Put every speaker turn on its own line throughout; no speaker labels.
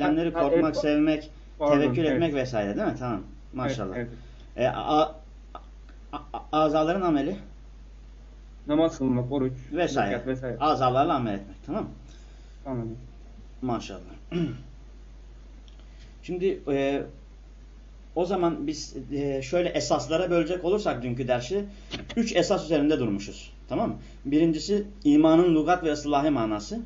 eylemleri
Ha,
korkmak,
evet.
sevmek,
Pardon,
tevekkül
evet.
etmek vesaire değil mi? Tamam. Maşallah.
Evet,
E, a, a- a- azaların ameli
Namaz kılmak, oruç,
vesaire.
zekat vesaire.
Azalarla amel etmek. Tamam mı?
Anladım.
Maşallah. Şimdi e, o zaman biz e, şöyle esaslara bölecek olursak dünkü dersi üç esas üzerinde durmuşuz. Tamam mı? Birincisi imanın lugat ve ıslahi manası.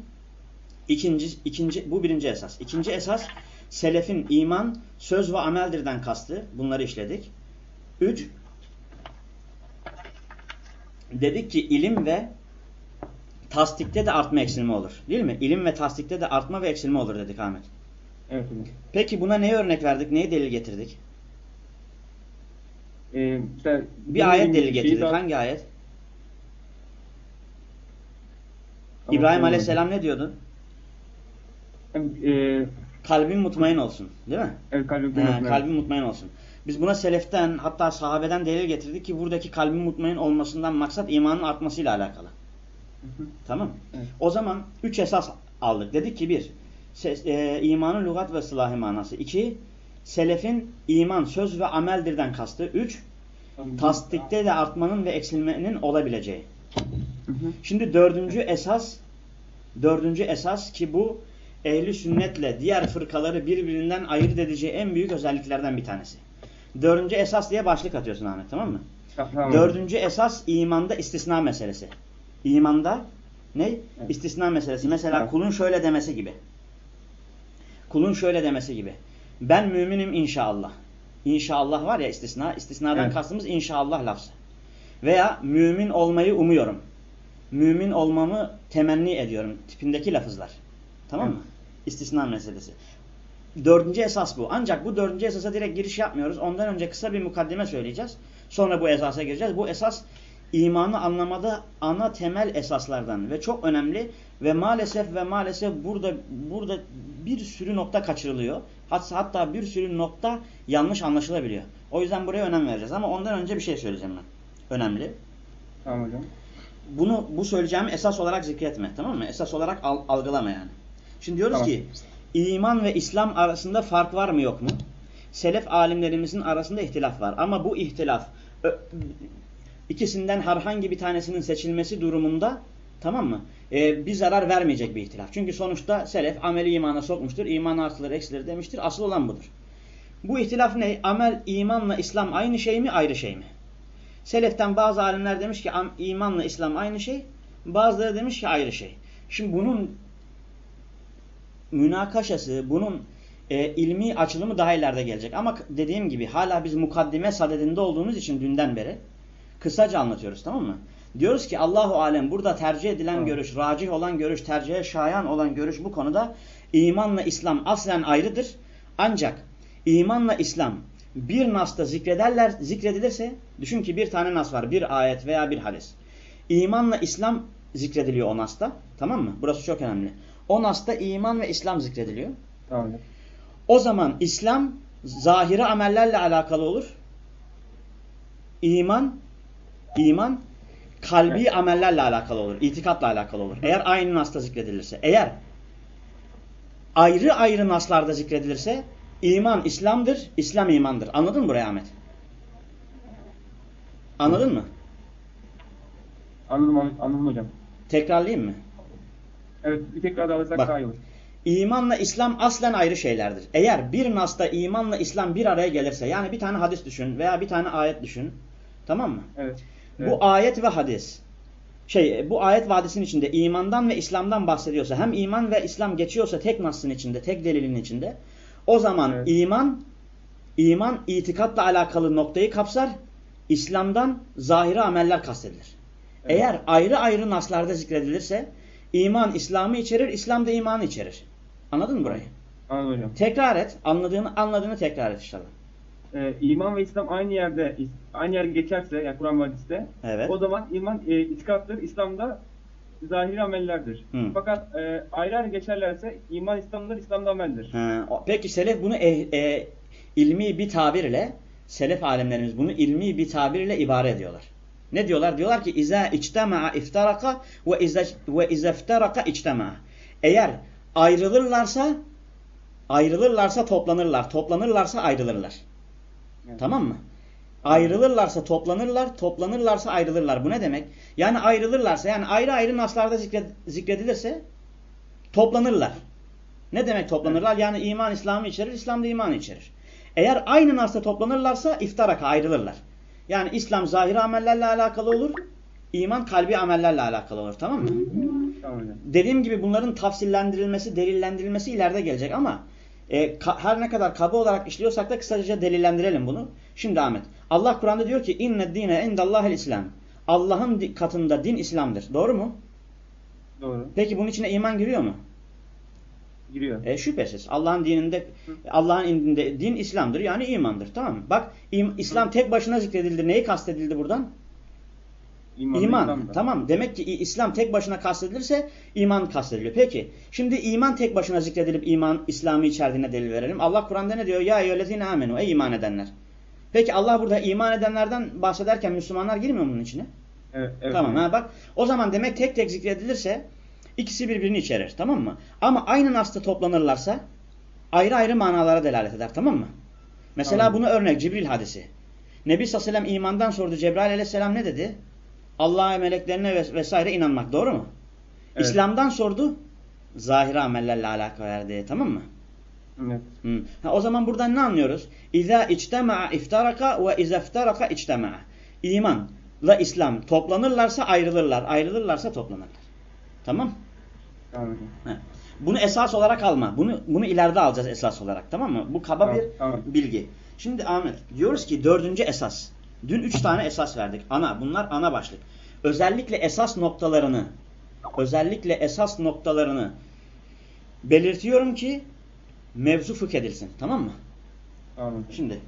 İkinci, ikinci, bu birinci esas. İkinci esas selefin iman, söz ve ameldirden kastı. Bunları işledik. Üç, dedik ki ilim ve tasdikte de artma eksilme olur. Değil mi? İlim ve tasdikte de artma ve eksilme olur dedik Ahmet.
Evet.
Peki buna neye örnek verdik? Neye delil getirdik?
Ee,
Bir ayet delil getirdik.
daha-
Hangi ayet?
Ama
İbrahim
sonra-
Aleyhisselam ne diyordu?
Ee,
Kalbin mutmain olsun. Değil mi?
evet,
He,
kıymetli.
kalbin mutmain olsun. Biz buna seleften hatta sahabeden delil getirdik ki buradaki kalbin mutmain olmasından maksat imanın artmasıyla alakalı.
Hı hı.
Tamam
Evet.
O zaman üç esas aldık. Dedik ki bir, ses, e, imanın lügat ve sılahi manası. İki, selefin iman, söz ve ameldirden kastı. Üç, tasdikte de artmanın ve eksilmenin olabileceği.
Hı hı.
Şimdi dördüncü esas, dördüncü esas ki bu ehli sünnetle diğer fırkaları birbirinden ayırt edeceği en büyük özelliklerden bir tanesi. Dördüncü esas diye başlık atıyorsun Ahmet tamam mı?
Tamam.
Dördüncü esas imanda istisna meselesi. İmanda ne? İstisna meselesi. Mesela
Evet.
kulun şöyle demesi gibi. Kulun şöyle demesi gibi. Ben müminim inşallah. İnşallah var ya istisna. İstisnadan
Evet.
kastımız inşallah lafzı. Veya mümin olmayı umuyorum. Mümin olmamı temenni ediyorum. Tipindeki lafızlar. Tamam mı? İstisna meselesi. Dördüncü esas bu. Ancak bu dördüncü esasa direkt giriş yapmıyoruz. Ondan önce kısa bir mukaddime söyleyeceğiz. Sonra bu esasa gireceğiz. Bu esas imanı anlamada ana temel esaslardan ve çok önemli ve maalesef ve maalesef burada burada bir sürü nokta kaçırılıyor. Hatta, hatta bir sürü nokta yanlış anlaşılabiliyor. O yüzden buraya önem vereceğiz. Ama ondan önce bir şey söyleyeceğim ben. Önemli.
Tamam hocam.
Bunu bu söyleyeceğimi esas olarak zikretme. Tamam mı? Esas olarak al- algılama yani. Şimdi diyoruz
Tamam.
ki iman ve İslam arasında fark var mı yok mu? Selef alimlerimizin arasında ihtilaf var. Ama bu ihtilaf ikisinden herhangi bir tanesinin seçilmesi durumunda tamam mı? Ee, bir zarar vermeyecek bir ihtilaf. Çünkü sonuçta selef ameli imana sokmuştur. İman artılır eksilir demiştir. Asıl olan budur. Bu ihtilaf ne? Amel, imanla İslam aynı şey mi ayrı şey mi? Seleften bazı alimler demiş ki imanla İslam aynı şey. Bazıları demiş ki ayrı şey. Şimdi bunun münakaşası, bunun e, ilmi açılımı daha ileride gelecek. Ama dediğim gibi hala biz mukaddime sadedinde olduğumuz için dünden beri kısaca anlatıyoruz tamam mı? Diyoruz ki Allahu alem burada tercih edilen
Tamam.
görüş, racih olan görüş, tercihe şayan olan görüş bu konuda imanla İslam aslen ayrıdır. Ancak imanla İslam bir nasta zikrederler, zikredilirse düşün ki bir tane nas var, bir ayet veya bir hadis. İmanla İslam zikrediliyor o nasta. Tamam mı? Burası çok önemli. O nasta iman ve İslam zikrediliyor.
Tamam.
O zaman İslam zahiri amellerle alakalı olur. İman iman kalbi
Evet.
amellerle alakalı olur. İtikatla alakalı olur. Eğer aynı nasta zikredilirse. Eğer ayrı ayrı naslarda zikredilirse iman İslam'dır, İslam imandır. Anladın mı burayı Ahmet? Anladın mı?
Anladım, anladım, anladım hocam.
Tekrarlayayım mı?
Evet, bir tekrar daha alırsak
Bak.
daha iyi olur.
İmanla İslam aslen ayrı şeylerdir. Eğer bir nasta imanla İslam bir araya gelirse yani bir tane hadis düşün veya bir tane ayet düşün. Tamam mı?
Evet. evet.
Bu ayet ve hadis. Şey bu ayet ve hadisin içinde imandan ve İslam'dan bahsediyorsa hem iman ve İslam geçiyorsa tek nasın içinde, tek delilin içinde o zaman
Evet.
iman iman itikatla alakalı noktayı kapsar. İslam'dan zahiri ameller kastedilir.
Evet.
Eğer ayrı ayrı naslarda zikredilirse iman İslam'ı içerir, İslam da imanı içerir. Anladın mı burayı?
Anladım hocam.
Tekrar et. Anladığını anladığını tekrar et inşallah.
Ee, iman ve İslam aynı yerde aynı yer geçerse yani Kur'an ve hadiste
Evet.
o zaman iman e, itikattır, İslam'da zahiri amellerdir.
Hı.
Fakat e, ayrı ayrı geçerlerse iman İslam'dır, İslam'da ameldir.
Ha, peki selef bunu eh- e, ilmi bir tabirle selef alimlerimiz bunu ilmi bir tabirle ibare ediyorlar. Ne diyorlar? Diyorlar ki iza içtema'a iftaraka ve iza ve iza iftaraka içtema'a. Eğer ayrılırlarsa Ayrılırlarsa toplanırlar. Toplanırlarsa ayrılırlar.
Evet.
Tamam mı? Ayrılırlarsa toplanırlar, toplanırlarsa ayrılırlar. Bu ne demek? Yani ayrılırlarsa, yani ayrı ayrı naslarda zikred, zikredilirse toplanırlar. Ne demek toplanırlar? Yani iman İslam'ı içerir, İslam da imanı içerir. Eğer aynı nasla toplanırlarsa iftaraka ayrılırlar. Yani İslam zahiri amellerle alakalı olur, iman kalbi amellerle alakalı olur. Tamam mı?
Tamam.
Dediğim gibi bunların tafsillendirilmesi, delillendirilmesi ileride gelecek ama e, her ne kadar kaba olarak işliyorsak da kısaca delillendirelim bunu. Şimdi Ahmet, Allah Kur'an'da diyor ki inne dine indallahil İslam. Allah'ın katında din İslam'dır. Doğru mu?
Doğru.
Peki bunun içine iman giriyor mu?
Giriyor.
E, şüphesiz. Allah'ın dininde Allah'ın indinde din İslam'dır yani imandır. Tamam mı? Bak im- İslam tek başına zikredildi. Neyi kastedildi buradan?
İman.
İman.
İslam'da.
Tamam. Demek ki İslam tek başına kastedilirse iman kastediliyor. Peki. Şimdi iman tek başına zikredilip iman İslam'ı içerdiğine delil verelim. Allah Kur'an'da ne diyor? Ya eyyühellezine amenu. Ey iman edenler. Peki Allah burada iman edenlerden bahsederken Müslümanlar girmiyor mu bunun içine?
Evet. evet
tamam ha bak. O zaman demek tek tek zikredilirse ikisi birbirini içerir. Tamam mı? Ama aynı nas'ta toplanırlarsa ayrı ayrı manalara delalet eder. Tamam mı? Mesela
Tamam.
buna örnek Cibril hadisi. Nebi sallallahu aleyhi ve sellem imandan sordu. Cebrail aleyhisselam ne dedi? Allah'a meleklerine ves- vesaire inanmak. Doğru mu?
Evet.
İslam'dan sordu. Zahiri amellerle alaka verdi. Tamam mı?
Evet.
Ha, o zaman buradan ne anlıyoruz? İza içtema'a iftaraka ve iza iftaraka içtema'a. İmanla İslam toplanırlarsa ayrılırlar. Ayrılırlarsa toplanırlar. Tamam?
Tamam hocam.
He. Bunu esas olarak alma. Bunu bunu ileride alacağız esas olarak. Tamam mı? Bu kaba
Tamam,
bir
tamam.
bilgi. Şimdi Ahmet diyoruz ki dördüncü esas. Dün üç tane esas verdik. Ana. Bunlar ana başlık. Özellikle esas noktalarını özellikle esas noktalarını belirtiyorum ki mevzu fıkh edilsin. Tamam mı?
Tamam.
Şimdi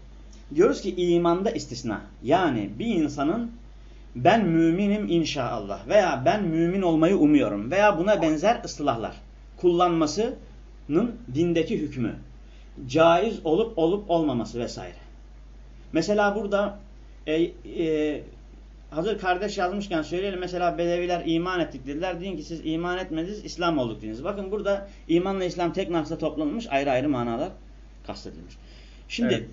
diyoruz ki imanda istisna. Yani bir insanın ben müminim inşallah veya ben mümin olmayı umuyorum veya buna benzer ıslahlar kullanmasının dindeki hükmü. Caiz olup olup olmaması vesaire. Mesela burada e, e, hazır kardeş yazmışken söyleyelim. Mesela Bedeviler iman ettik dediler. Deyin ki siz iman etmediniz, İslam olduk dediniz. Bakın burada imanla İslam tek nasla toplanmış ayrı ayrı manalar kastedilmiş. Şimdi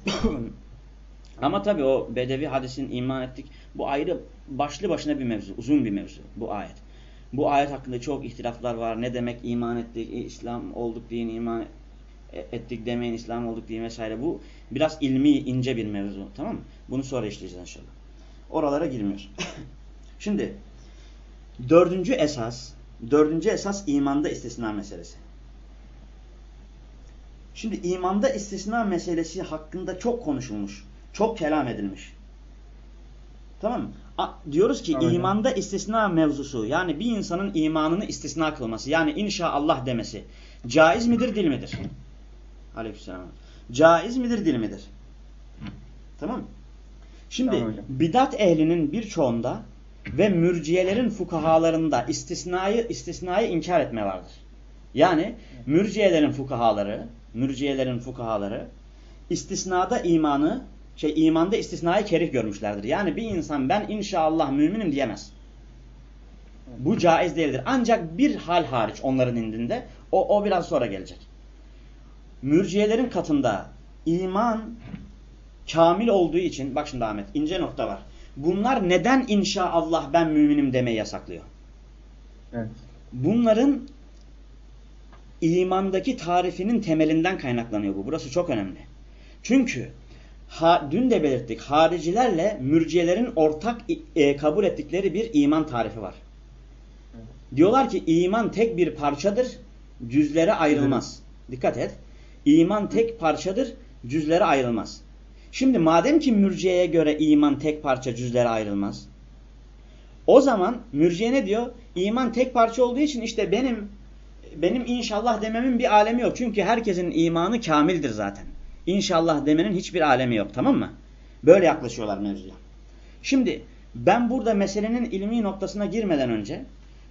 ama tabii o Bedevi hadisin iman ettik. Bu ayrı başlı başına bir mevzu. Uzun bir mevzu bu ayet. Bu ayet hakkında çok ihtilaflar var. Ne demek iman ettik, İslam olduk deyin, iman e- ettik demeyin, İslam olduk deyin vesaire. Bu biraz ilmi, ince bir mevzu. Tamam mı? Bunu sonra işleyeceğiz inşallah. Oralara girmiyoruz. Şimdi dördüncü esas, dördüncü esas imanda istisna meselesi. Şimdi imanda istisna meselesi hakkında çok konuşulmuş. Çok kelam edilmiş. Tamam mı? Diyoruz ki
hocam.
imanda istisna mevzusu yani bir insanın imanını istisna kılması yani inşaallah demesi caiz midir dil midir? Aleykümselam. Caiz midir dil midir? Tamam mı? Şimdi
Tamam
bidat ehlinin birçoğunda ve mürciyelerin fukahalarında istisnayı istisnayı inkar etme vardır. Yani mürciyelerin fukahaları, mürciyelerin fukahaları istisnada imanı, şey imanda istisnayı kerih görmüşlerdir. Yani bir insan ben inşallah müminim diyemez. Bu caiz değildir. Ancak bir hal hariç onların indinde o, o biraz sonra gelecek. Mürciyelerin katında iman kamil olduğu için bak şimdi Ahmet ince nokta var. Bunlar neden inşallah ben müminim demeyi yasaklıyor?
Evet.
Bunların imandaki tarifinin temelinden kaynaklanıyor bu. Burası çok önemli. Çünkü ha, dün de belirttik haricilerle mürciyelerin ortak e, kabul ettikleri bir iman tarifi var. Diyorlar ki iman tek bir parçadır, cüzlere ayrılmaz. Dikkat et. İman tek parçadır, cüzlere ayrılmaz. Şimdi madem ki mürciyeye göre iman tek parça, cüzlere ayrılmaz. O zaman mürciye ne diyor? İman tek parça olduğu için işte benim benim inşallah dememin bir alemi yok. Çünkü herkesin imanı kamildir zaten. İnşallah demenin hiçbir alemi yok. Tamam mı? Böyle yaklaşıyorlar mevzuya. Şimdi ben burada meselenin ilmi noktasına girmeden önce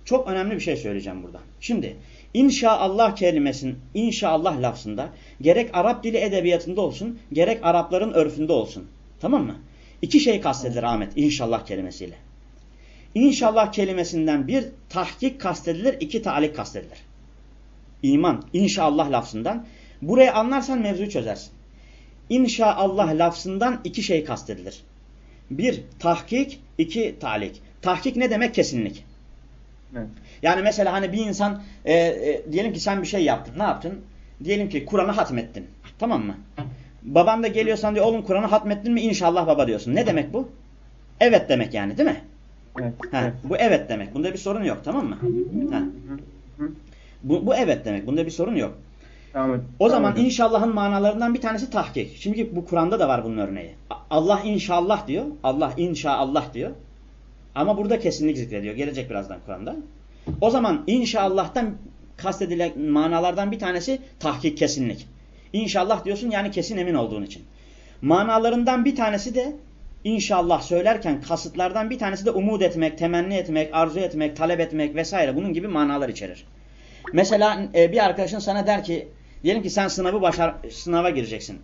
çok önemli bir şey söyleyeceğim burada. Şimdi inşallah kelimesinin inşallah lafzında gerek Arap dili edebiyatında olsun gerek Arapların örfünde olsun. Tamam mı? İki şey kastedilir Ahmet inşallah kelimesiyle. İnşallah kelimesinden bir tahkik kastedilir, iki taalik kastedilir. İman, inşallah lafzından Burayı anlarsan mevzuyu çözersin. İnşaallah lafzından iki şey kastedilir. Bir, tahkik, iki, talik. Tahkik ne demek? Kesinlik.
Evet.
Yani mesela hani bir insan e, e, diyelim ki sen bir şey yaptın. Ne yaptın? Diyelim ki Kur'an'ı hatmettin. Tamam mı? Baban da geliyorsan diyor oğlum Kur'an'ı hatmettin mi? İnşallah baba diyorsun. Ne demek bu? Evet demek yani değil mi?
Evet.
Ha. Bu evet demek. Bunda bir sorun yok tamam mı? Ha. Bu, bu evet demek. Bunda bir sorun yok. O zaman inşallahın manalarından bir tanesi tahkik. Şimdi bu Kur'an'da da var bunun örneği. Allah inşallah diyor. Allah inşaallah diyor. Ama burada kesinlik zikrediyor. Gelecek birazdan Kur'an'da. O zaman inşallah'tan kastedilen manalardan bir tanesi tahkik kesinlik. İnşallah diyorsun yani kesin emin olduğun için. Manalarından bir tanesi de inşallah söylerken kasıtlardan bir tanesi de umut etmek, temenni etmek, arzu etmek, talep etmek vesaire bunun gibi manalar içerir. Mesela e, bir arkadaşın sana der ki diyelim ki sen sınavı başar sınava gireceksin.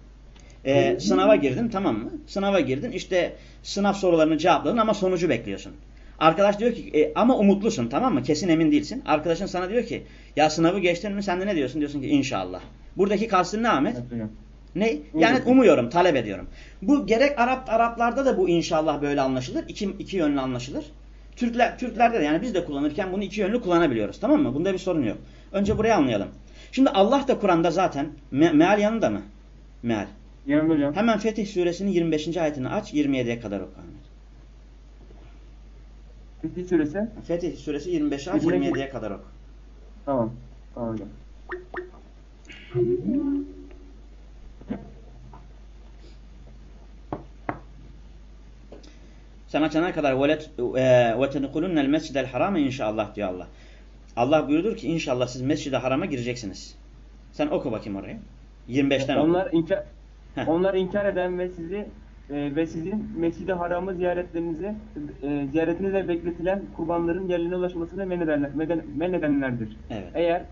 E, sınava girdin tamam mı? Sınava girdin işte sınav sorularını cevapladın ama sonucu bekliyorsun. Arkadaş diyor ki e, ama umutlusun tamam mı? Kesin emin değilsin. Arkadaşın sana diyor ki ya sınavı geçtin mi sen de ne diyorsun? Diyorsun ki inşallah. Buradaki kastın ne Ahmet? Ne? Yani
Umuyorum.
umuyorum, talep ediyorum. Bu gerek Arap Araplarda da bu inşallah böyle anlaşılır. İki, iki yönlü anlaşılır. Türkler Türklerde de yani biz de kullanırken bunu iki yönlü kullanabiliyoruz. Tamam mı? Bunda bir sorun yok. Önce burayı anlayalım. Şimdi Allah da Kur'an'da zaten me meal yanında mı? Meal.
Yanımda hocam.
Hemen Fetih suresinin 25. ayetini aç 27'ye kadar oku. Ahmet.
Fetih suresi.
Fetih suresi 25'i aç
27.
27'ye kadar oku.
Tamam. Tamam hocam.
Sen açana kadar وَتَنْقُلُنَّ الْمَسْجِدَ الْحَرَامَ inşallah diyor Allah. Allah buyurdur ki inşallah siz mescid-i harama gireceksiniz. Sen oku bakayım orayı. 25'ten oku.
Onlar inkar
Heh.
onlar inkar eden ve sizi e, ve sizin Mescid-i Haram'ı ziyaretlerinizi e, ziyaretinize bekletilen kurbanların yerlerine ulaşmasını men, edenler, men, edenlerdir.
Evet.
Eğer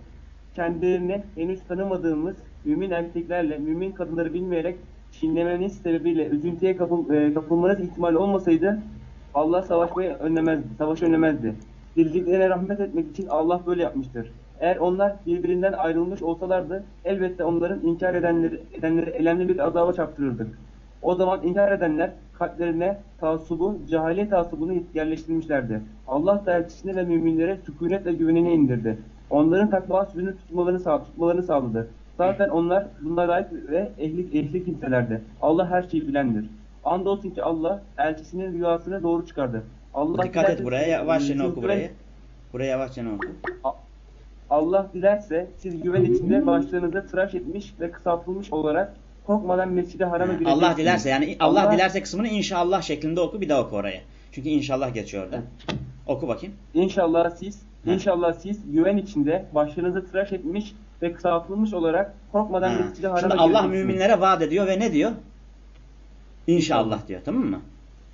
kendilerini henüz tanımadığımız mümin erkeklerle mümin kadınları bilmeyerek çiğnemeniz sebebiyle üzüntüye kapıl, e, kapılmanız ihtimali olmasaydı Allah savaşmayı önlemezdi, savaşı önlemezdi. Bildiklerine rahmet etmek için Allah böyle yapmıştır. Eğer onlar birbirinden ayrılmış olsalardı elbette onların inkar edenleri, edenleri elemli bir azaba çarptırırdık. O zaman inkar edenler kalplerine taassubu, cehalet taassubunu yerleştirmişlerdi. Allah da elçisine ve müminlere sükunet ve güvenini indirdi. Onların takva sözünü tutmalarını, sağ, tutmalarını sağladı. Zaten onlar bunlara layık ve ehli, ehli kimselerdi. Allah her şeyi bilendir. Andolsun ki Allah elçisinin rüyasını doğru çıkardı. Allah
Dikkat et buraya yavaşça oku burayı. Buraya yavaşça oku.
Allah dilerse siz güven içinde başlarınızı tıraş etmiş ve kısaltılmış olarak korkmadan mescide harama gireceksiniz.
Allah dilerse yani Allah, dilerse kısmını inşallah şeklinde oku bir daha oku oraya. Çünkü inşallah geçiyor orada. Oku bakayım.
İnşallah siz
Heh.
inşallah siz güven içinde başlarınızı tıraş etmiş ve kısaltılmış olarak korkmadan
Ha.
mescide harama
Şimdi Allah müminlere vaat ediyor ve ne diyor? İnşallah diyor tamam mı?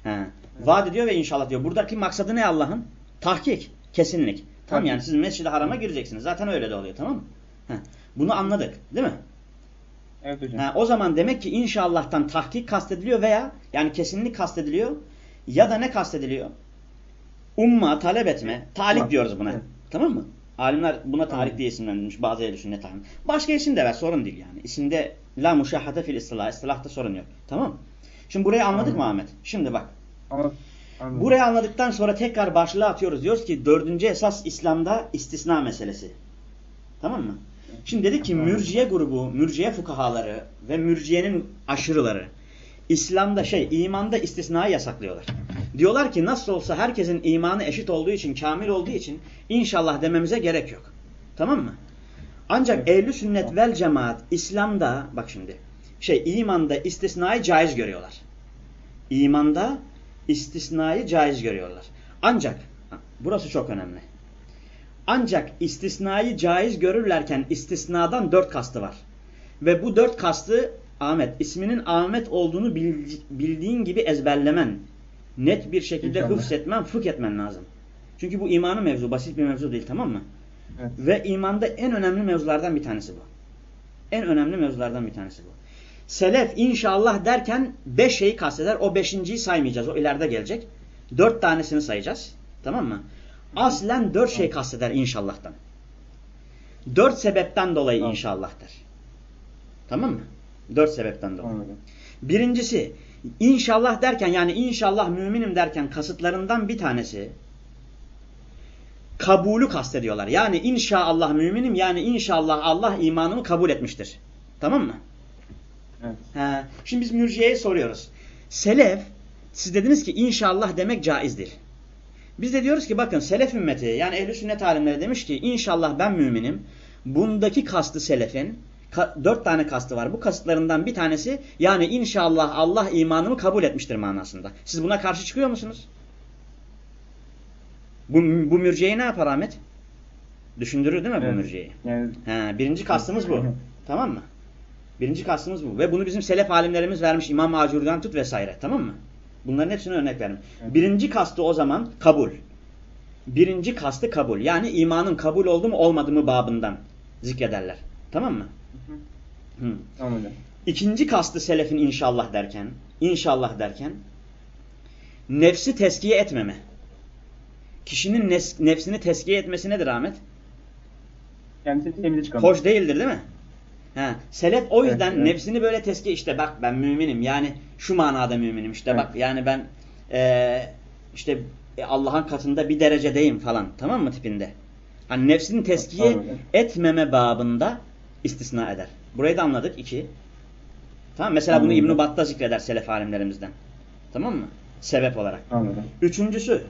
He. Vaat ediyor ve inşallah diyor. Buradaki maksadı ne Allah'ın? Tahkik, kesinlik. Tamam yani siz mescid-i harama gireceksiniz. Zaten öyle de oluyor tamam mı? Bunu anladık değil mi?
Evet hocam.
Ha, o zaman demek ki inşallah'tan tahkik kastediliyor veya yani kesinlik kastediliyor ya da ne kastediliyor? Umma, talep etme.
Tamam.
diyoruz buna.
Evet.
Tamam mı? Alimler buna
Tamam.
talik diye isimlendirmiş. Bazı ehl sünnet alim. Başka isim de ver sorun değil yani. İsimde la muşahhate fil istilah. İstilahta sorun yok. Tamam mı? Şimdi burayı anladık mı Ahmet? Şimdi bak.
Ama anladım.
Burayı anladıktan sonra tekrar başlığa atıyoruz. Diyoruz ki dördüncü esas İslam'da istisna meselesi. Tamam mı? Şimdi dedik ki mürciye grubu, mürciye fukahaları ve mürciyenin aşırıları İslam'da şey, imanda istisnayı yasaklıyorlar. Diyorlar ki nasıl olsa herkesin imanı eşit olduğu için, kamil olduğu için inşallah dememize gerek yok. Tamam mı? Ancak
Evet.
ehl sünnet vel cemaat İslam'da bak şimdi şey imanda istisnayı caiz görüyorlar. İmanda istisnayı caiz görüyorlar. Ancak burası çok önemli. Ancak istisnayı caiz görürlerken istisnadan dört kastı var. Ve bu dört kastı Ahmet, isminin Ahmet olduğunu bil- bildiğin gibi ezberlemen, net bir şekilde
İnşallah.
hıfzetmen, fıkh etmen lazım. Çünkü bu imanı mevzu, basit bir mevzu değil tamam mı?
Evet.
Ve imanda en önemli mevzulardan bir tanesi bu. En önemli mevzulardan bir tanesi bu. Selef inşallah derken beş şeyi kasteder. O beşinciyi saymayacağız. O ileride gelecek. Dört tanesini sayacağız. Tamam mı? Aslen dört şey kasteder inşallah'tan. Dört sebepten dolayı
Tamam.
inşallah der. Tamam mı? Dört sebepten dolayı.
Anladım.
Birincisi inşallah derken yani inşallah müminim derken kasıtlarından bir tanesi kabulü kastediyorlar. Yani inşallah müminim yani inşallah Allah imanımı kabul etmiştir. Tamam mı?
Evet.
Şimdi biz mürciyeye soruyoruz. Selef siz dediniz ki inşallah demek caizdir. Biz de diyoruz ki bakın selef ümmeti yani ehl sünnet alimleri demiş ki inşallah ben müminim. Bundaki kastı selefin ka- dört tane kastı var. Bu kasıtlarından bir tanesi yani inşallah Allah imanımı kabul etmiştir manasında. Siz buna karşı çıkıyor musunuz? Bu, bu mürciyeyi ne yapar Ahmet? Düşündürür değil mi bu
Evet.
mürciyeyi?
Yani
He, birinci kastımız bu. Tamam mı? Birinci kastımız bu. Ve bunu bizim selef alimlerimiz vermiş. İmam Macuri'den tut vesaire. Tamam mı? Bunların hepsine örnek verdim.
Evet.
Birinci kastı o zaman kabul. Birinci kastı kabul. Yani imanın kabul oldu mu olmadı mı babından zikrederler. Tamam mı? Hı. İkinci kastı selefin inşallah derken, inşallah derken nefsi teskiye etmeme. Kişinin nefsini teskiye etmesi nedir Ahmet?
Kendisi temize çıkan.
Hoş değildir değil mi? Ha, selef o yüzden
Evet, evet.
nefsini böyle teskiye işte bak ben müminim yani şu manada müminim işte
Evet.
bak yani ben eee, işte e, Allah'ın katında bir derecedeyim falan tamam mı tipinde. Hani nefsini teskiye etmeme babında istisna eder. Burayı da anladık iki. Tamam mesela bunu
Anladım.
İbn Battah zikreder selef alimlerimizden. Tamam mı? Sebep olarak.
Anladım.
Üçüncüsü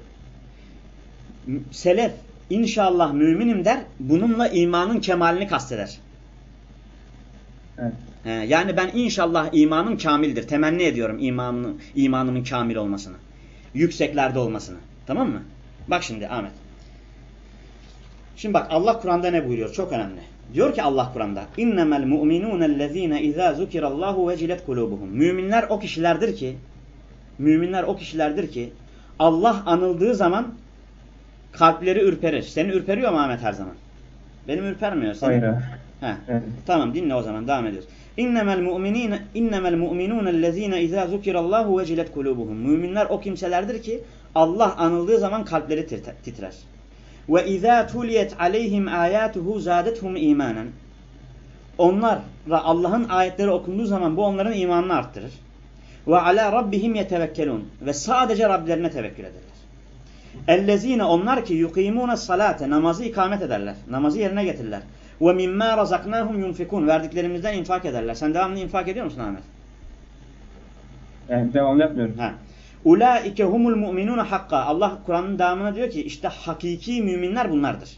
selef inşallah müminim der bununla imanın kemalini kasteder.
Evet.
He, yani ben inşallah imanım kamildir. Temenni ediyorum imanımın, imanımın kamil olmasını. Yükseklerde olmasını. Tamam mı? Bak şimdi Ahmet. Şimdi bak Allah Kur'an'da ne buyuruyor? Çok önemli. Diyor ki Allah Kur'an'da innemel mu'minûnellezîne izâ zukirallâhu vecilet kulûbuhum. Müminler o kişilerdir ki müminler o kişilerdir ki Allah anıldığı zaman kalpleri ürperir. Seni ürperiyor mu Ahmet her zaman? Benim ürpermiyor. Seni.
Hayır.
He.
Evet.
Tamam dinle o zaman devam ediyoruz. İnnemel mu'minîne innemel mu'minûnellezîne izâ zukirallâhu vecilet kulûbuhum. Müminler o kimselerdir ki Allah anıldığı zaman kalpleri titrer. Ve izâ tuliyet aleyhim âyâtuhu zâdethum îmânen. Onlara Allah'ın ayetleri okunduğu zaman bu onların imanını arttırır. Ve alâ rabbihim yetevekkelûn. Ve sadece Rablerine tevekkül ederler. Ellezine onlar ki yukimune salate namazı ikamet ederler. Namazı yerine getirirler. Ve mimma razaknahum yunfikun verdiklerimizden infak ederler. Sen devamlı infak ediyor musun Ahmet?
Yani devamlı yapmıyorum.
Ha. Ulaike humul mu'minun hakka. Allah Kur'an'ın devamına diyor ki işte hakiki müminler bunlardır.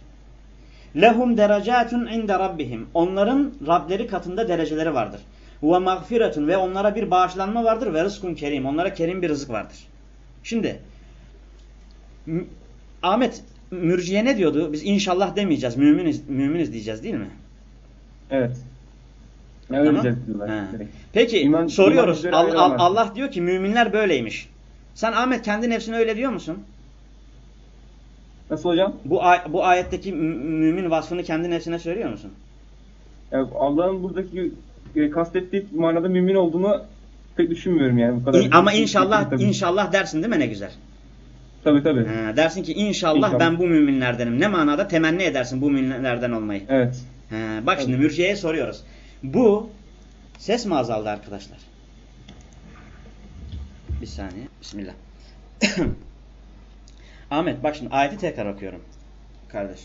Lehum derecatun inde rabbihim. Onların Rableri katında dereceleri vardır. Ve mağfiretun ve onlara bir bağışlanma vardır ve rızkun kerim. Onlara kerim bir rızık vardır. Şimdi Ahmet mürciye ne diyordu? Biz inşallah demeyeceğiz. Müminiz, müminiz diyeceğiz değil mi?
Evet. Öyle
Tamam.
diyorlar.
Peki
İman-
soruyoruz.
iman üzere
Al- al-
ayrılamaz.
Allah diyor ki müminler böyleymiş. Sen Ahmet kendi nefsine öyle diyor musun?
Nasıl hocam?
Bu bu ayetteki mü- mümin vasfını kendi nefsine söylüyor musun?
Yani Allah'ın buradaki e, kastettiği manada mümin olduğunu pek düşünmüyorum yani bu kadar.
İ- ama inşallah inşallah dersin değil mi ne güzel?
Tabii tabii.
Ha, dersin ki inşallah,
İnşallah.
ben bu müminlerdenim. Ne manada temenni edersin bu müminlerden olmayı.
Evet.
Ha, bak şimdi mürciyeye soruyoruz. Bu ses mi azaldı arkadaşlar? Bir saniye. Bismillah. Ahmet bak şimdi ayeti tekrar okuyorum. Kardeş.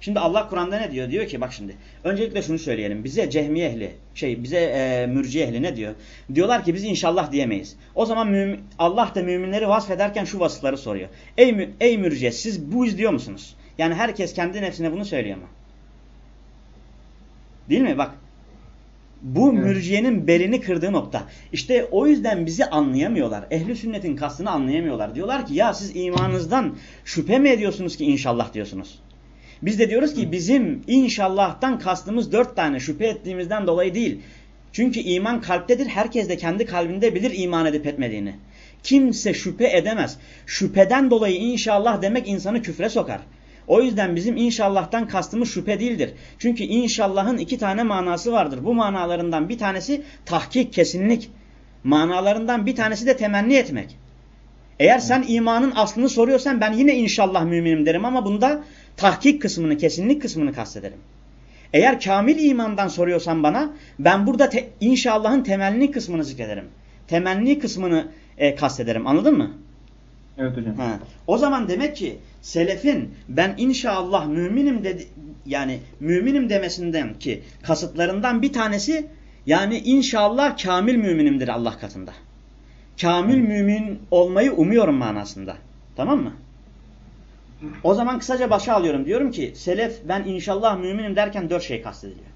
Şimdi Allah Kur'an'da ne diyor? Diyor ki bak şimdi. Öncelikle şunu söyleyelim. Bize cehmi ehli, şey bize e, mürci ehli ne diyor? Diyorlar ki biz inşallah diyemeyiz. O zaman mümin, Allah da müminleri vasfederken şu vasıfları soruyor. Ey, ey mürciye siz bu diyor musunuz? Yani herkes kendi nefsine bunu söylüyor mu? Değil mi? Bak. Bu
Evet.
mürciyenin belini kırdığı nokta. İşte o yüzden bizi anlayamıyorlar. Ehli sünnetin kastını anlayamıyorlar. Diyorlar ki ya siz imanınızdan şüphe mi ediyorsunuz ki inşallah diyorsunuz? Biz de diyoruz ki bizim inşallah'tan kastımız dört tane şüphe ettiğimizden dolayı değil. Çünkü iman kalptedir. Herkes de kendi kalbinde bilir iman edip etmediğini. Kimse şüphe edemez. Şüpheden dolayı inşallah demek insanı küfre sokar. O yüzden bizim inşallah'tan kastımız şüphe değildir. Çünkü inşallah'ın iki tane manası vardır. Bu manalarından bir tanesi tahkik, kesinlik. Manalarından bir tanesi de temenni etmek. Eğer sen imanın aslını soruyorsan ben yine inşallah müminim derim ama bunda tahkik kısmını, kesinlik kısmını kastederim. Eğer kamil imandan soruyorsan bana ben burada te, inşallahın temelli kısmını zikrederim. Temenni kısmını e, kastederim. Anladın mı?
Evet hocam.
Ha. O zaman demek ki selefin ben inşallah müminim dedi yani müminim demesinden ki kasıtlarından bir tanesi yani inşallah kamil müminimdir Allah katında. Kamil mümin olmayı umuyorum manasında. Tamam mı? O zaman kısaca başa alıyorum. Diyorum ki selef ben inşallah müminim derken dört şey kastediliyor.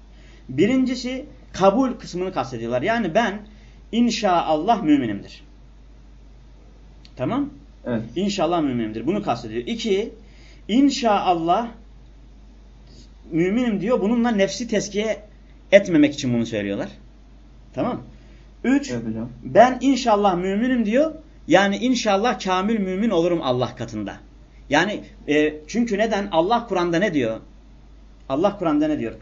Birincisi kabul kısmını kastediyorlar. Yani ben inşallah müminimdir. Tamam?
Evet.
İnşallah müminimdir. Bunu kastediyor. İki, inşallah müminim diyor. Bununla nefsi teskiye etmemek için bunu söylüyorlar. Tamam Üç,
Evet
ben inşallah müminim diyor. Yani inşallah kamil mümin olurum Allah katında. Yani e, çünkü neden? Allah Kur'an'da ne diyor? Allah Kur'an'da ne diyor?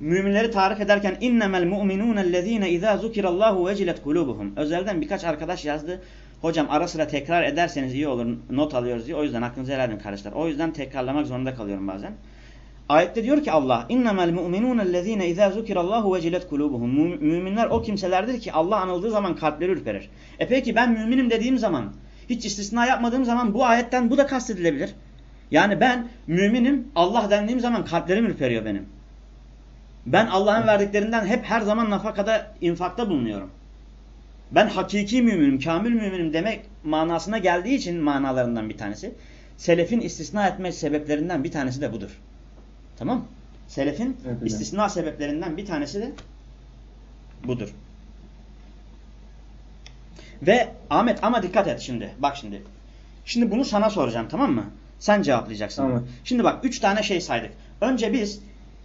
Müminleri tarif ederken innemel mu'minûnellezîne izâ zukirallahu vecilet kulubuhum. Özelden birkaç arkadaş yazdı. Hocam ara sıra tekrar ederseniz iyi olur. Not alıyoruz diye. O yüzden aklınıza helal edin kardeşler. O yüzden tekrarlamak zorunda kalıyorum bazen. Ayette diyor ki Allah innemel mu'minûnellezîne izâ zukirallahu vecilet kulubuhum. Müminler o kimselerdir ki Allah anıldığı zaman kalpleri ürperir. E peki ben müminim dediğim zaman hiç istisna yapmadığım zaman bu ayetten bu da kastedilebilir. Yani ben müminim Allah dendiğim zaman kalplerim ürperiyor benim. Ben Allah'ın verdiklerinden hep her zaman nafakada infakta bulunuyorum. Ben hakiki müminim, kamil müminim demek manasına geldiği için manalarından bir tanesi. Selefin istisna etme sebeplerinden bir tanesi de budur. Tamam Selefin
evet,
istisna sebeplerinden bir tanesi de budur. Ve Ahmet ama dikkat et şimdi. Bak şimdi. Şimdi bunu sana soracağım tamam mı? Sen cevaplayacaksın.
Tamam.
Şimdi bak üç tane şey saydık. Önce biz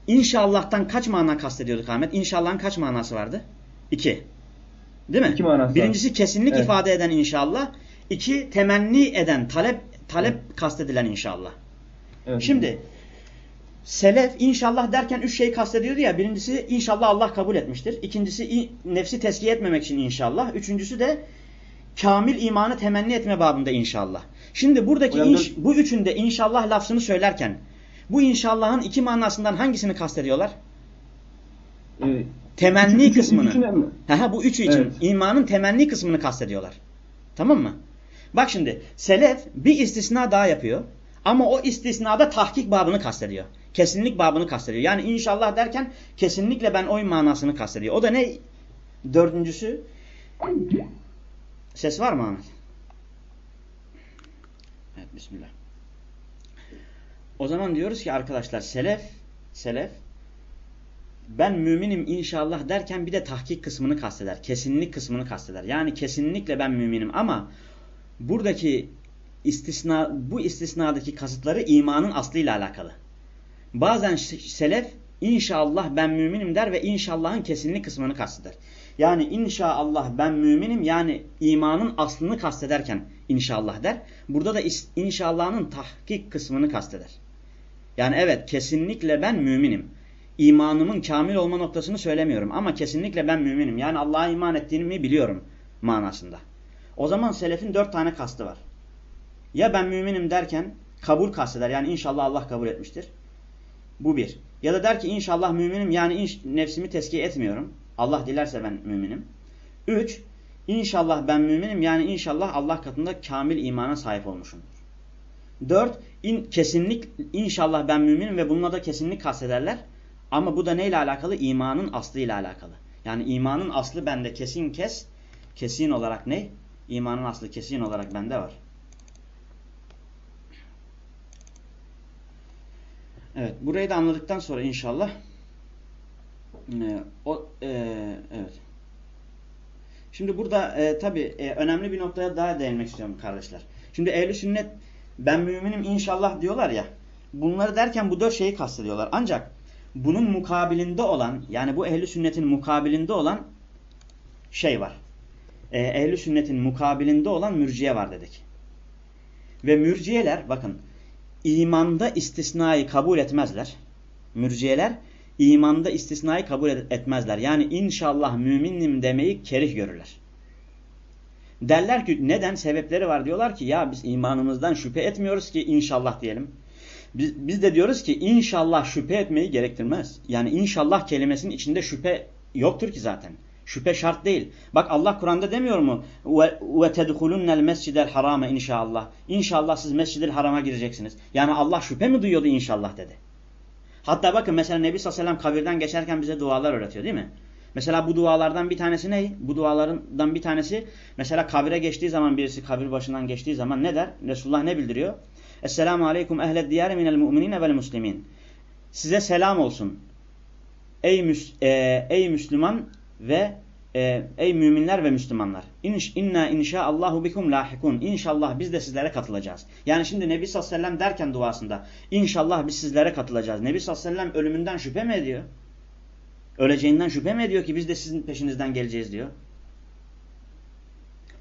inşallah'tan kaç mana kastediyorduk Ahmet? İnşallah'ın kaç manası vardı? İki. Değil mi?
İki manası
Birincisi kesinlik
Evet.
ifade eden inşallah. İki temenni eden, talep talep kastedilen inşallah.
Evet.
Şimdi selef inşallah derken üç şey kastediyordu ya. Birincisi inşallah Allah kabul etmiştir. İkincisi nefsi teskiye etmemek için inşallah. Üçüncüsü de kamil imanı temenni etme babında inşallah. Şimdi buradaki inş- bu üçünde inşallah lafzını söylerken bu inşallahın iki manasından hangisini kastediyorlar?
Ee,
Temenni
üçü- üçü-
kısmını.
mi?
Haha, bu üçü için
Evet.
imanın temenni kısmını kastediyorlar. Tamam mı? Bak şimdi selef bir istisna daha yapıyor. Ama o istisnada tahkik babını kastediyor. Kesinlik babını kastediyor. Yani inşallah derken kesinlikle ben oy manasını kastediyor. O da ne? Dördüncüsü. Ses var mı Ahmet? Evet bismillah. O zaman diyoruz ki arkadaşlar selef selef ben müminim inşallah derken bir de tahkik kısmını kasteder. Kesinlik kısmını kasteder. Yani kesinlikle ben müminim ama buradaki istisna bu istisnadaki kasıtları imanın aslıyla alakalı. Bazen selef inşallah ben müminim der ve inşallahın kesinlik kısmını kasteder. Yani inşallah ben müminim yani imanın aslını kastederken inşallah der. Burada da inşallahın tahkik kısmını kasteder. Yani evet kesinlikle ben müminim. İmanımın kamil olma noktasını söylemiyorum ama kesinlikle ben müminim. Yani Allah'a iman ettiğimi biliyorum manasında. O zaman selefin dört tane kastı var. Ya ben müminim derken kabul kasteder. Yani inşallah Allah kabul etmiştir. Bu bir. Ya da der ki inşallah müminim yani nefsimi tezkiye etmiyorum. Allah dilerse ben müminim. Üç. İnşallah ben müminim yani inşallah Allah katında kamil imana sahip olmuşumdur. Dört. In, kesinlik inşallah ben müminim ve bununla da kesinlik kastederler. Ama bu da neyle alakalı? İmanın aslıyla alakalı. Yani imanın aslı bende kesin kes. Kesin olarak ne? İmanın aslı kesin olarak bende var. Evet. Burayı da anladıktan sonra inşallah e, o e, evet. Şimdi burada e, tabi e, önemli bir noktaya daha değinmek istiyorum kardeşler. Şimdi ehli sünnet ben müminim inşallah diyorlar ya. Bunları derken bu dört şeyi kastediyorlar. Ancak bunun mukabilinde olan yani bu ehli sünnetin mukabilinde olan şey var. E, ehli sünnetin mukabilinde olan mürciye var dedik. Ve mürciyeler bakın imanda istisnayı kabul etmezler. Mürciyeler imanda istisnayı kabul etmezler. Yani inşallah müminim demeyi kerih görürler. Derler ki neden? Sebepleri var. Diyorlar ki ya biz imanımızdan şüphe etmiyoruz ki inşallah diyelim. Biz, biz de diyoruz ki inşallah şüphe etmeyi gerektirmez. Yani inşallah kelimesinin içinde şüphe yoktur ki zaten. Şüphe şart değil. Bak Allah Kur'an'da demiyor mu? Ve tedhulunnel mescidel harame inşallah. İnşallah siz mescidil harama gireceksiniz. Yani Allah şüphe mi duyuyordu inşallah dedi. Hatta bakın mesela Nebi sallallahu aleyhi ve sellem kabirden geçerken bize dualar öğretiyor değil mi? Mesela bu dualardan bir tanesi ne? Bu dualardan bir tanesi mesela kabire geçtiği zaman birisi kabir başından geçtiği zaman ne der? Resulullah ne bildiriyor? Esselamu aleyküm ehled diyare minel mu'minine vel muslimin. Size selam olsun. Ey, müs e, ey Müslüman ve e, ey müminler ve Müslümanlar. İnş, inna inşaallahu bikum lahikun. İnşallah biz de sizlere katılacağız. Yani şimdi Nebi sallallahu aleyhi ve sellem derken duasında inşallah biz sizlere katılacağız. Nebi sallallahu aleyhi ve sellem ölümünden şüphe mi ediyor? Öleceğinden şüphe mi ediyor ki biz de sizin peşinizden geleceğiz diyor.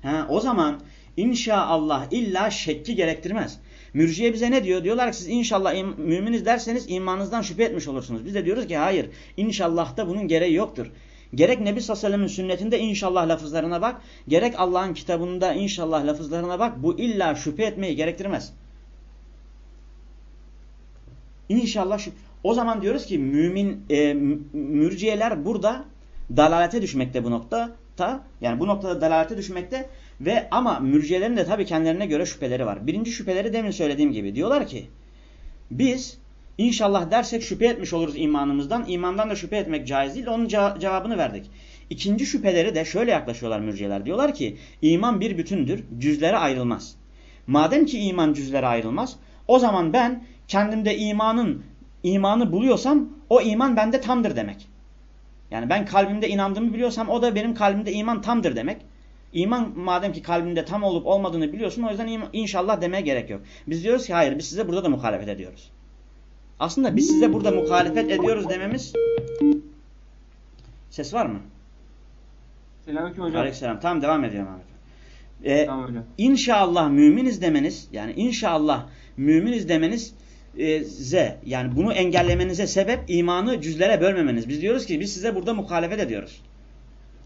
Ha, o zaman inşallah illa şekki gerektirmez. Mürciye bize ne diyor? Diyorlar ki siz inşallah müminiz derseniz imanınızdan şüphe etmiş olursunuz. Biz de diyoruz ki hayır. İnşallah da bunun gereği yoktur. Gerek Nebi sallallahu aleyhi ve sellem'in sünnetinde inşallah lafızlarına bak. Gerek Allah'ın kitabında inşallah lafızlarına bak. Bu illa şüphe etmeyi gerektirmez. İnşallah şüphe. O zaman diyoruz ki mümin e, mürciyeler burada dalalete düşmekte bu noktada. Yani bu noktada dalalete düşmekte ve ama mürciyelerin de tabii kendilerine göre şüpheleri var. Birinci şüpheleri demin söylediğim gibi. Diyorlar ki biz inşallah dersek şüphe etmiş oluruz imanımızdan. İmandan da şüphe etmek caiz değil. Onun cevabını verdik. İkinci şüpheleri de şöyle yaklaşıyorlar mürciyeler. Diyorlar ki iman bir bütündür. Cüzlere ayrılmaz. Madem ki iman cüzlere ayrılmaz o zaman ben kendimde imanın imanı buluyorsam o iman bende tamdır demek. Yani ben kalbimde inandığımı biliyorsam o da benim kalbimde iman tamdır demek. İman madem ki kalbinde tam olup olmadığını biliyorsun o yüzden inşallah demeye gerek yok. Biz diyoruz ki hayır biz size burada da muhalefet ediyoruz. Aslında biz size burada muhalefet ediyoruz dememiz ses var mı?
Selamünaleyküm hocam.
Aleykümselam. Tamam devam ediyorum Ahmet. Ee,
tamam hocam.
İnşallah müminiz demeniz yani inşallah müminiz demeniz e, ze yani bunu engellemenize sebep imanı cüzlere bölmemeniz. Biz diyoruz ki biz size burada muhalefet ediyoruz.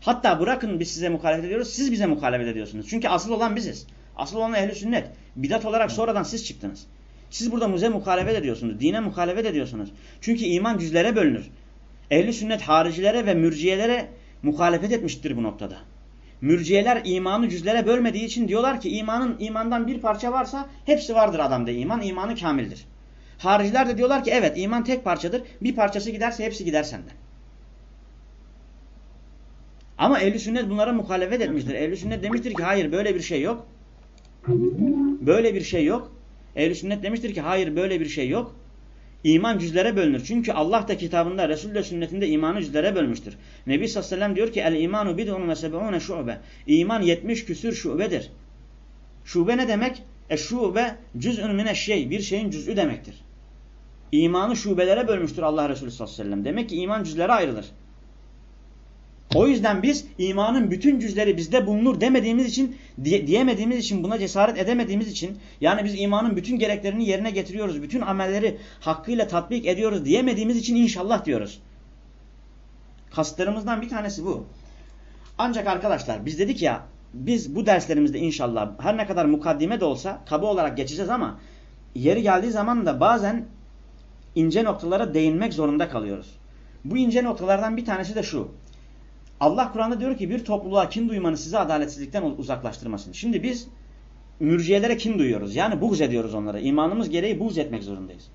Hatta bırakın biz size muhalefet ediyoruz, siz bize muhalefet ediyorsunuz. Çünkü asıl olan biziz. Asıl olan ehli sünnet. Bidat olarak sonradan siz çıktınız. Siz burada muze muhalefet ediyorsunuz, dine muhalefet ediyorsunuz. Çünkü iman cüzlere bölünür. Ehli sünnet haricilere ve mürciyelere muhalefet etmiştir bu noktada. Mürciyeler imanı cüzlere bölmediği için diyorlar ki imanın imandan bir parça varsa hepsi vardır adamda iman, imanı kamildir. Hariciler de diyorlar ki evet iman tek parçadır. Bir parçası giderse hepsi gider senden. Ama ehli sünnet bunlara muhalefet etmiştir. Ehli sünnet demiştir ki hayır böyle bir şey yok. Böyle bir şey yok. Ehli sünnet demiştir ki hayır böyle bir şey yok. İman cüzlere bölünür. Çünkü Allah da kitabında, Resul de sünnetinde imanı cüzlere bölmüştür. Nebi sallallahu aleyhi ve sellem diyor ki el imanu bid'un ve seb'une şube. İman 70 küsür şubedir. Şube ne demek? E şube cüz'ün mine şey, bir şeyin cüz'ü demektir. İmanı şubelere bölmüştür Allah Resulü sallallahu aleyhi ve sellem. Demek ki iman cüzlere ayrılır. O yüzden biz imanın bütün cüzleri bizde bulunur demediğimiz için, diye, diyemediğimiz için, buna cesaret edemediğimiz için, yani biz imanın bütün gereklerini yerine getiriyoruz, bütün amelleri hakkıyla tatbik ediyoruz diyemediğimiz için inşallah diyoruz. Kastlarımızdan bir tanesi bu. Ancak arkadaşlar biz dedik ya, biz bu derslerimizde inşallah her ne kadar mukaddime de olsa kaba olarak geçeceğiz ama yeri geldiği zaman da bazen ince noktalara değinmek zorunda kalıyoruz. Bu ince noktalardan bir tanesi de şu. Allah Kur'an'da diyor ki bir topluluğa kin duymanı sizi adaletsizlikten uzaklaştırmasın. Şimdi biz mürciyelere kin duyuyoruz. Yani buğz ediyoruz onlara. İmanımız gereği buğz etmek zorundayız.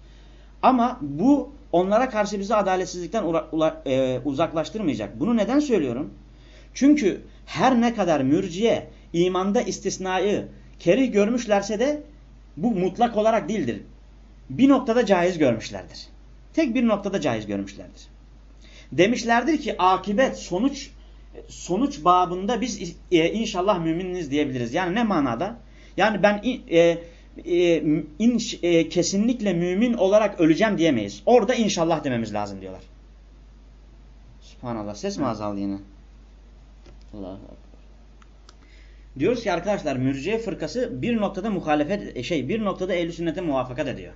Ama bu onlara karşı bizi adaletsizlikten e, uzaklaştırmayacak. Bunu neden söylüyorum? Çünkü her ne kadar mürciye imanda istisnayı kerih görmüşlerse de bu mutlak olarak değildir. Bir noktada caiz görmüşlerdir. Tek bir noktada caiz görmüşlerdir. Demişlerdir ki akibet sonuç sonuç babında biz e, inşallah müminiz diyebiliriz. Yani ne manada? Yani ben e, e, in, e, kesinlikle mümin olarak öleceğim diyemeyiz. Orada inşallah dememiz lazım diyorlar. Subhanallah ses mi azaldı yine? Allah'a Diyoruz ki arkadaşlar mürciye fırkası bir noktada muhalefet şey bir noktada ehl sünnete muvaffakat ediyor.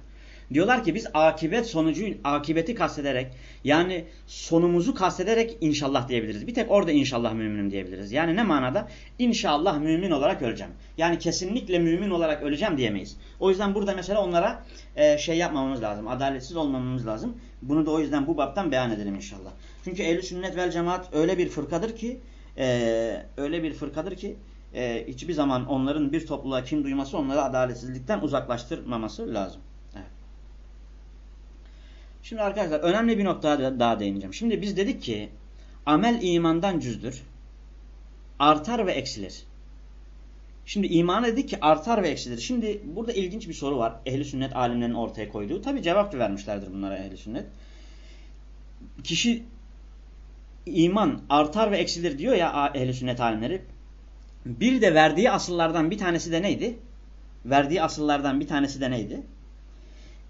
Diyorlar ki biz akibet sonucu akibeti kastederek yani sonumuzu kastederek inşallah diyebiliriz. Bir tek orada inşallah müminim diyebiliriz. Yani ne manada? İnşallah mümin olarak öleceğim. Yani kesinlikle mümin olarak öleceğim diyemeyiz. O yüzden burada mesela onlara e, şey yapmamamız lazım. Adaletsiz olmamamız lazım. Bunu da o yüzden bu baptan beyan edelim inşallah. Çünkü ehl sünnet vel cemaat öyle bir fırkadır ki e, öyle bir fırkadır ki e, hiçbir zaman onların bir topluluğa kim duyması onları adaletsizlikten uzaklaştırmaması lazım. Şimdi arkadaşlar önemli bir noktaya daha değineceğim. Şimdi biz dedik ki amel imandan cüzdür. Artar ve eksilir. Şimdi iman dedik ki artar ve eksilir. Şimdi burada ilginç bir soru var. Ehli sünnet alimlerinin ortaya koyduğu. Tabi cevap da vermişlerdir bunlara ehli sünnet. Kişi iman artar ve eksilir diyor ya ehli sünnet alimleri. Bir de verdiği asıllardan bir tanesi de neydi? Verdiği asıllardan bir tanesi de neydi?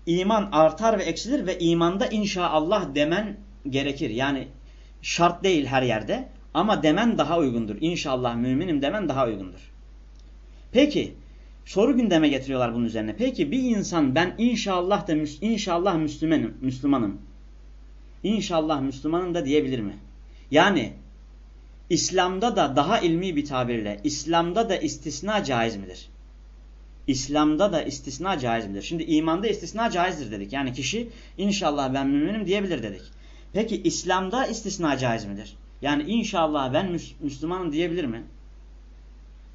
İman artar ve eksilir ve imanda inşaallah demen gerekir. Yani şart değil her yerde ama demen daha uygundur. İnşallah müminim demen daha uygundur. Peki soru gündeme getiriyorlar bunun üzerine. Peki bir insan ben inşallah da inşallah Müslümanım, Müslümanım. İnşallah Müslümanım da diyebilir mi? Yani İslam'da da daha ilmi bir tabirle İslam'da da istisna caiz midir? İslam'da da istisna caiz midir? Şimdi imanda istisna caizdir dedik. Yani kişi inşallah ben müminim diyebilir dedik. Peki İslam'da istisna caiz midir? Yani inşallah ben Müslümanım diyebilir mi?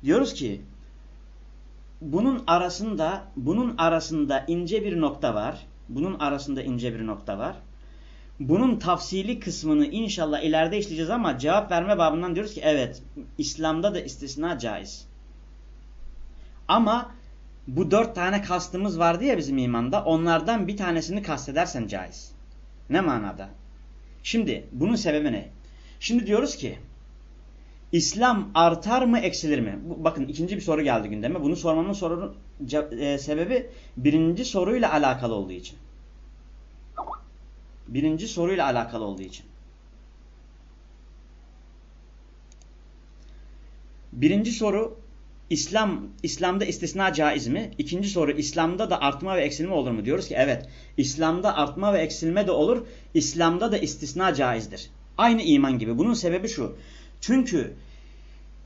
Diyoruz ki bunun arasında bunun arasında ince bir nokta var. Bunun arasında ince bir nokta var. Bunun tafsili kısmını inşallah ileride işleyeceğiz ama cevap verme babından diyoruz ki evet İslam'da da istisna caiz. Ama bu dört tane kastımız vardı ya bizim imanda onlardan bir tanesini kastedersen caiz. Ne manada? Şimdi bunun sebebi ne? Şimdi diyoruz ki İslam artar mı eksilir mi? Bakın ikinci bir soru geldi gündeme. Bunu sormamın sorunun e, sebebi birinci soruyla alakalı olduğu için. Birinci soruyla alakalı olduğu için. Birinci soru İslam İslam'da istisna caiz mi? İkinci soru İslam'da da artma ve eksilme olur mu? Diyoruz ki evet. İslam'da artma ve eksilme de olur. İslam'da da istisna caizdir. Aynı iman gibi. Bunun sebebi şu. Çünkü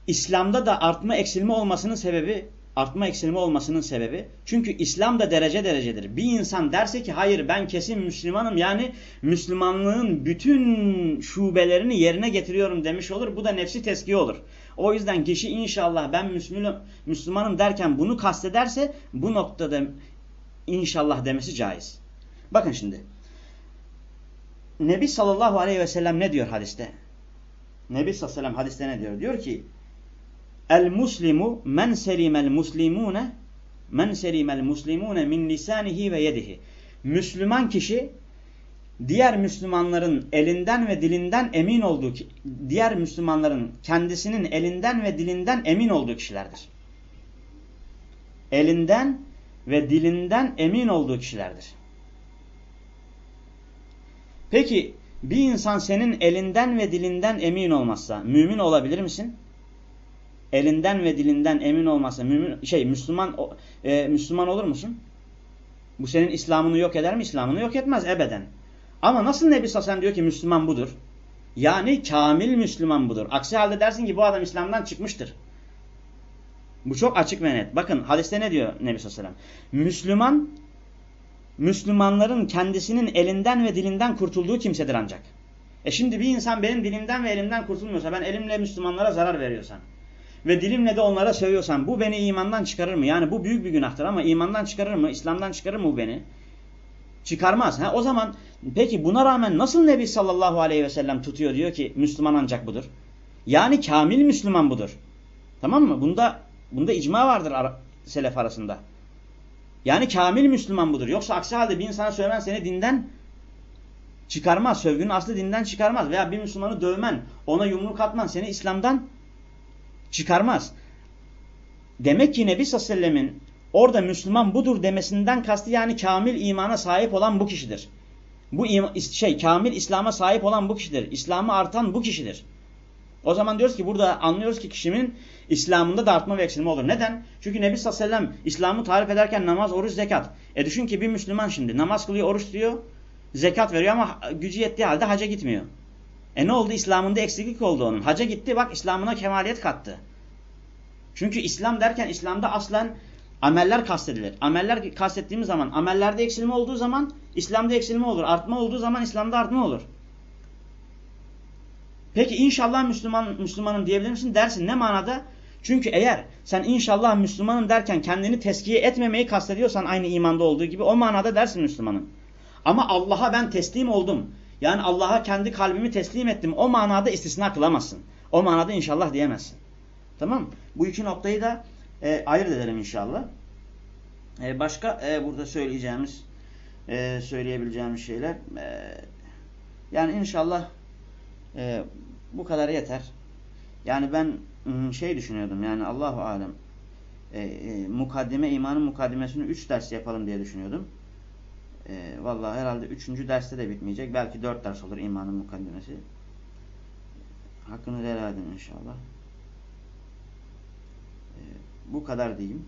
İslam'da da artma eksilme olmasının sebebi artma eksilme olmasının sebebi çünkü İslam da derece derecedir. Bir insan derse ki hayır ben kesin Müslümanım yani Müslümanlığın bütün şubelerini yerine getiriyorum demiş olur. Bu da nefsi teskiye olur. O yüzden kişi inşallah ben Müslüman, Müslümanım derken bunu kastederse bu noktada inşallah demesi caiz. Bakın şimdi. Nebi sallallahu aleyhi ve sellem ne diyor hadiste? Nebi sallallahu aleyhi ve sellem hadiste ne diyor? Diyor ki El muslimu men selimel muslimune men selimel muslimune min lisanihi ve yedihi. Müslüman kişi diğer Müslümanların elinden ve dilinden emin olduğu diğer Müslümanların kendisinin elinden ve dilinden emin olduğu kişilerdir. Elinden ve dilinden emin olduğu kişilerdir. Peki bir insan senin elinden ve dilinden emin olmazsa mümin olabilir misin? Elinden ve dilinden emin olmazsa mümin şey Müslüman e, Müslüman olur musun? Bu senin İslam'ını yok eder mi? İslam'ını yok etmez ebeden. Ama nasıl Nebi Sassam diyor ki Müslüman budur? Yani kamil Müslüman budur. Aksi halde dersin ki bu adam İslam'dan çıkmıştır. Bu çok açık ve net. Bakın hadiste ne diyor Nebi Sallallahu Müslüman, Müslümanların kendisinin elinden ve dilinden kurtulduğu kimsedir ancak. E şimdi bir insan benim dilimden ve elimden kurtulmuyorsa, ben elimle Müslümanlara zarar veriyorsam ve dilimle de onlara sövüyorsam bu beni imandan çıkarır mı? Yani bu büyük bir günahtır ama imandan çıkarır mı? İslam'dan çıkarır mı bu beni? Çıkarmaz. Ha, o zaman peki buna rağmen nasıl Nebi sallallahu aleyhi ve sellem tutuyor diyor ki Müslüman ancak budur. Yani kamil Müslüman budur. Tamam mı? Bunda bunda icma vardır ara, selef arasında. Yani kamil Müslüman budur. Yoksa aksi halde bir insana söylemen seni dinden çıkarmaz. Sövgünün aslı dinden çıkarmaz. Veya bir Müslümanı dövmen, ona yumruk atman seni İslam'dan çıkarmaz. Demek ki Nebi sallallahu aleyhi ve sellemin orada Müslüman budur demesinden kastı yani kamil imana sahip olan bu kişidir. Bu şey kamil İslam'a sahip olan bu kişidir. İslam'ı artan bu kişidir. O zaman diyoruz ki burada anlıyoruz ki kişinin İslam'ında da artma ve eksilme olur. Neden? Çünkü Nebi sallallahu aleyhi ve sellem İslam'ı tarif ederken namaz, oruç, zekat. E düşün ki bir Müslüman şimdi namaz kılıyor, oruç tutuyor, zekat veriyor ama gücü yettiği halde haca gitmiyor. E ne oldu? İslam'ında eksiklik oldu onun. Haca gitti bak İslam'ına kemaliyet kattı. Çünkü İslam derken İslam'da aslen ameller kastedilir. Ameller kastettiğimiz zaman amellerde eksilme olduğu zaman İslam'da eksilme olur. Artma olduğu zaman İslam'da artma olur. Peki inşallah Müslüman Müslümanım diyebilir misin? Dersin ne manada? Çünkü eğer sen inşallah Müslümanım derken kendini teskiye etmemeyi kastediyorsan aynı imanda olduğu gibi o manada dersin Müslümanım. Ama Allah'a ben teslim oldum. Yani Allah'a kendi kalbimi teslim ettim. O manada istisna kılamazsın. O manada inşallah diyemezsin. Tamam? Bu iki noktayı da e, ayırt edelim inşallah. E, başka e, burada söyleyeceğimiz, e, söyleyebileceğimiz şeyler. E, yani inşallah e, bu kadar yeter. Yani ben ım, şey düşünüyordum yani Allahu alem e, e, mukaddime imanın mukaddimesini 3 ders yapalım diye düşünüyordum. E, vallahi herhalde 3. derste de bitmeyecek. Belki 4 ders olur imanın mukaddimesi. Hakkınızı helal edin inşallah. E, bu kadar diyeyim.